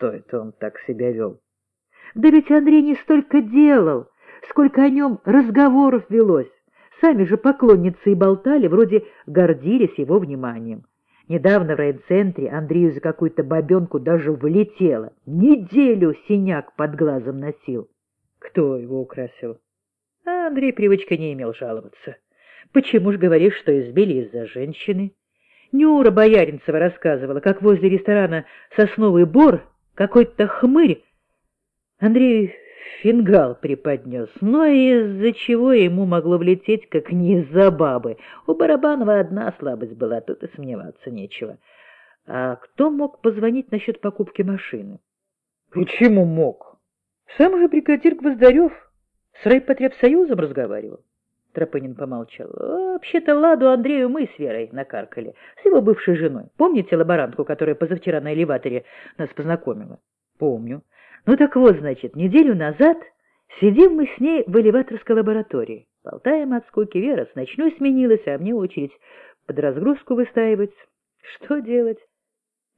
Что это он так себя вел? Да ведь Андрей не столько делал, сколько о нем разговоров велось. Сами же поклонницы и болтали, вроде гордились его вниманием. Недавно в райцентре Андрею за какую-то бабенку даже влетело. Неделю синяк под глазом носил. Кто его украсил? А Андрей привычка не имел жаловаться. Почему ж говоришь, что избили из-за женщины? Нюра Бояринцева рассказывала, как возле ресторана «Сосновый бор» какой-то хмырь Андрей фингал преподнес, но из-за чего ему могло влететь, как не из-за бабы. У Барабанова одна слабость была, тут и сомневаться нечего. А кто мог позвонить насчет покупки машины? Почему мог? Сам же бригадир Гвоздарев с райпотребсоюзом разговаривал. Тропынин помолчал. «Вообще-то Ладу Андрею мы с Верой накаркали, с его бывшей женой. Помните лаборантку, которая позавчера на элеваторе нас познакомила?» «Помню. Ну так вот, значит, неделю назад сидим мы с ней в элеваторской лаборатории. Болтаем от скуки, Вера с ночной сменилась, а мне очередь под разгрузку выстаивать. Что делать?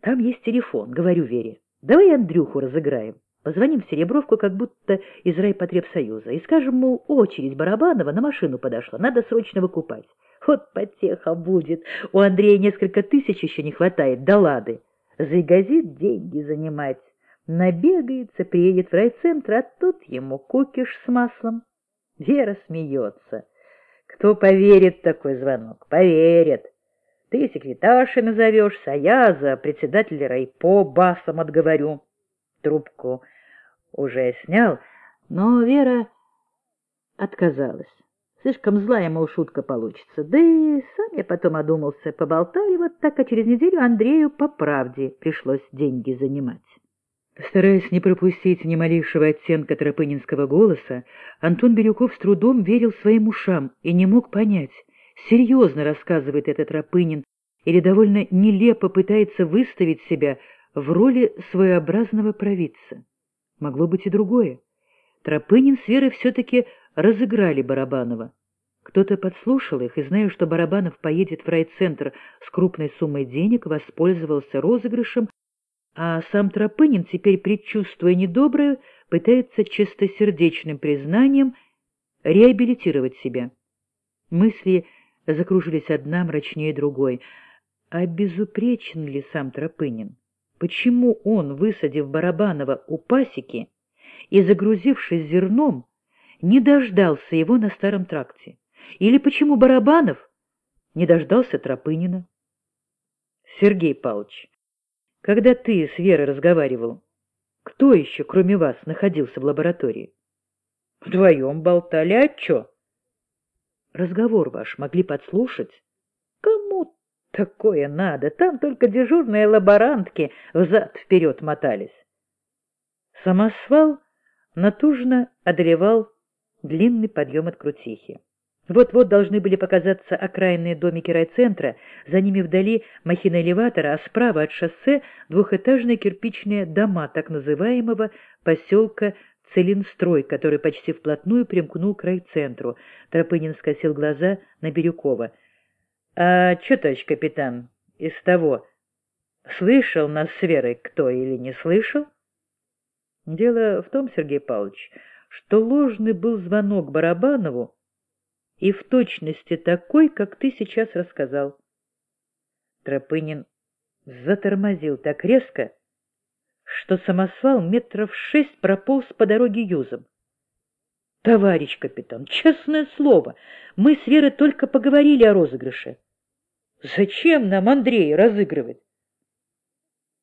Там есть телефон, говорю Вере. Давай Андрюху разыграем. Позвоним в Серебровку, как будто из райпотребсоюза, и скажем, мол, очередь Барабанова на машину подошла, надо срочно выкупать. Вот потеха будет. У Андрея несколько тысяч еще не хватает, да лады. Загазит деньги занимать. Набегается, приедет в райцентр, а тут ему кукиш с маслом. Вера смеется. Кто поверит такой звонок? Поверит. Ты секретаршей назовешься, а я за председателя райпо басом отговорю. Трубку уже снял, но Вера отказалась. Слишком злая, мол, шутка получится. Да и сам я потом одумался, поболтали вот так, а через неделю Андрею по правде пришлось деньги занимать. Стараясь не пропустить ни малейшего оттенка тропынинского голоса, Антон Бирюков с трудом верил своим ушам и не мог понять, серьезно рассказывает этот Тропынин или довольно нелепо пытается выставить себя в роли своеобразного провидца. Могло быть и другое. Тропынин с Верой все-таки разыграли Барабанова. Кто-то подслушал их, и, зная, что Барабанов поедет в райцентр с крупной суммой денег, воспользовался розыгрышем а сам Тропынин, теперь предчувствуя недоброе, пытается чистосердечным признанием реабилитировать себя. Мысли закружились одна мрачнее другой. А безупречен ли сам Тропынин? Почему он, высадив Барабанова у пасеки и загрузившись зерном, не дождался его на старом тракте? Или почему Барабанов не дождался Тропынина? Сергей Павлович, когда ты с Верой разговаривал, кто еще, кроме вас, находился в лаборатории? Вдвоем болтали, а чё? Разговор ваш могли подслушать? Такое надо? Там только дежурные лаборантки взад-вперед мотались. Самосвал натужно одолевал длинный подъем от Крутихи. Вот-вот должны были показаться окраинные домики райцентра, за ними вдали махина элеватора, а справа от шоссе двухэтажные кирпичные дома так называемого поселка Целинстрой, который почти вплотную примкнул к райцентру. Тропынин скосил глаза на Бирюкова. — А что, товарищ капитан, из того, слышал нас с Верой кто или не слышал? Дело в том, Сергей Павлович, что ложный был звонок Барабанову, и в точности такой, как ты сейчас рассказал. Тропынин затормозил так резко, что самосвал метров шесть прополз по дороге юзом. — Товарищ капитан, честное слово, мы с Верой только поговорили о розыгрыше. Зачем нам Андрея разыгрывать?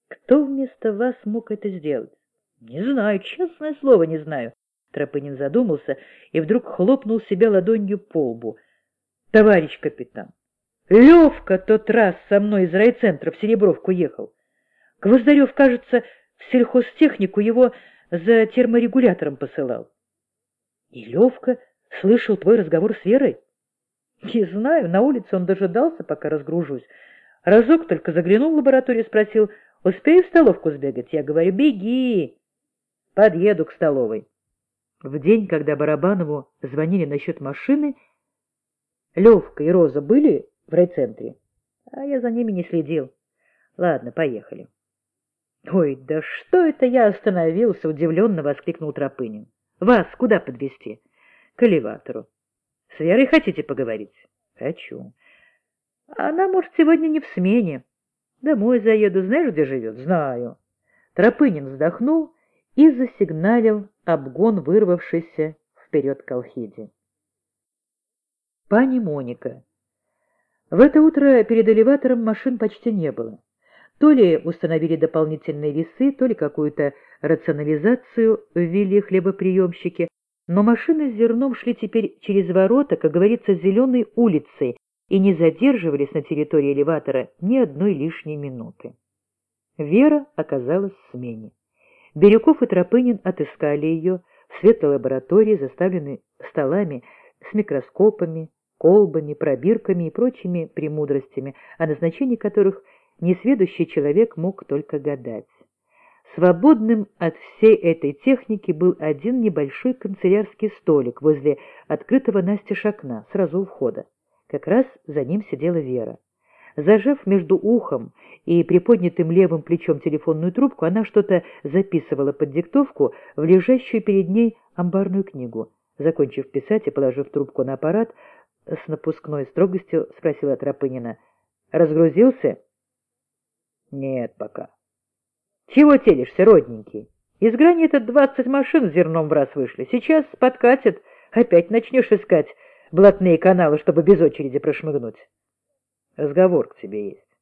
Кто вместо вас мог это сделать? Не знаю, честное слово, не знаю. Тропынин задумался и вдруг хлопнул себя ладонью по лбу. — Товарищ капитан, Левка тот раз со мной из райцентра в Серебровку ехал. Гвоздарев, кажется, в сельхозтехнику его за терморегулятором посылал. — И Левка слышал твой разговор с Верой? — Не знаю, на улице он дожидался, пока разгружусь. Разок только заглянул в лабораторию и спросил, успею в столовку сбегать? Я говорю, беги, подъеду к столовой. В день, когда Барабанову звонили насчет машины, Левка и Роза были в райцентре, а я за ними не следил. Ладно, поехали. «Ой, да что это я остановился?» — удивленно воскликнул Тропынин. «Вас куда подвезти?» «К элеватору». «С Верой хотите поговорить?» «Хочу». «Она, может, сегодня не в смене. Домой заеду. Знаешь, где живет?» «Знаю». Тропынин вздохнул и засигналил обгон, вырвавшийся вперед к Алхиде. Пани Моника. В это утро перед элеватором машин почти не было. То ли установили дополнительные весы, то ли какую-то рационализацию ввели хлебоприемщики, но машины с зерном шли теперь через ворота, как говорится, зеленой улицей и не задерживались на территории элеватора ни одной лишней минуты. Вера оказалась в смене. Бирюков и Тропынин отыскали ее в светлой лаборатории, заставленной столами с микроскопами, колбами, пробирками и прочими премудростями, о назначении которых несведущий человек мог только гадать. Свободным от всей этой техники был один небольшой канцелярский столик возле открытого настежь окна, сразу у входа. Как раз за ним сидела Вера. Зажав между ухом и приподнятым левым плечом телефонную трубку, она что-то записывала под диктовку в лежащую перед ней амбарную книгу. Закончив писать и положив трубку на аппарат, с напускной строгостью спросила Тропынина. «Разгрузился?» «Нет пока». «Чего телишься, родненький? Из грани это двадцать машин с зерном в раз вышли. Сейчас подкатят, опять начнешь искать блатные каналы, чтобы без очереди прошмыгнуть». «Разговор к тебе есть.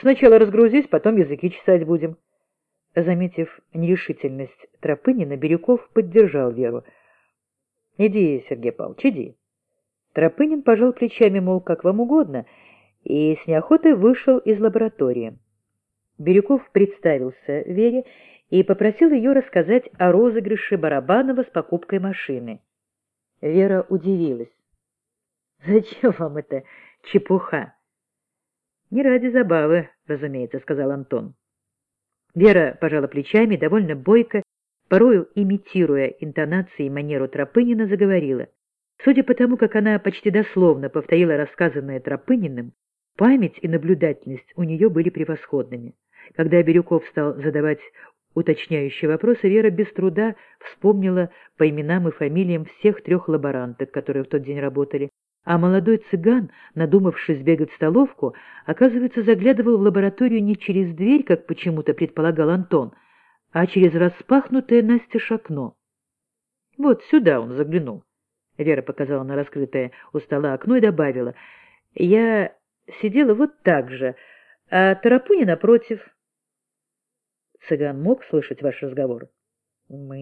Сначала разгрузись, потом языки чесать будем». Заметив нерешительность Тропынина, Бирюков поддержал Веру. «Иди, Сергей Павлович, иди». Тропынин пожал плечами, мол, как вам угодно, и с неохотой вышел из лаборатории. Бирюков представился Вере и попросил ее рассказать о розыгрыше Барабанова с покупкой машины. Вера удивилась. «Зачем вам это чепуха?» «Не ради забавы, разумеется», — сказал Антон. Вера пожала плечами, довольно бойко, порою имитируя интонации и манеру Тропынина, заговорила. Судя по тому, как она почти дословно повторила рассказанное Тропыниным, память и наблюдательность у нее были превосходными. Когда Бирюков стал задавать уточняющие вопросы, Вера без труда вспомнила по именам и фамилиям всех трех лаборанток, которые в тот день работали. А молодой цыган, надумавшись бегать в столовку, оказывается, заглядывал в лабораторию не через дверь, как почему-то предполагал Антон, а через распахнутое настежь окно. Вот сюда он заглянул. Вера показала на раскрытое у стола окно и добавила. Я сидела вот так же, а Тарапуни напротив. Цыган мог слышать ваш разговор? Мы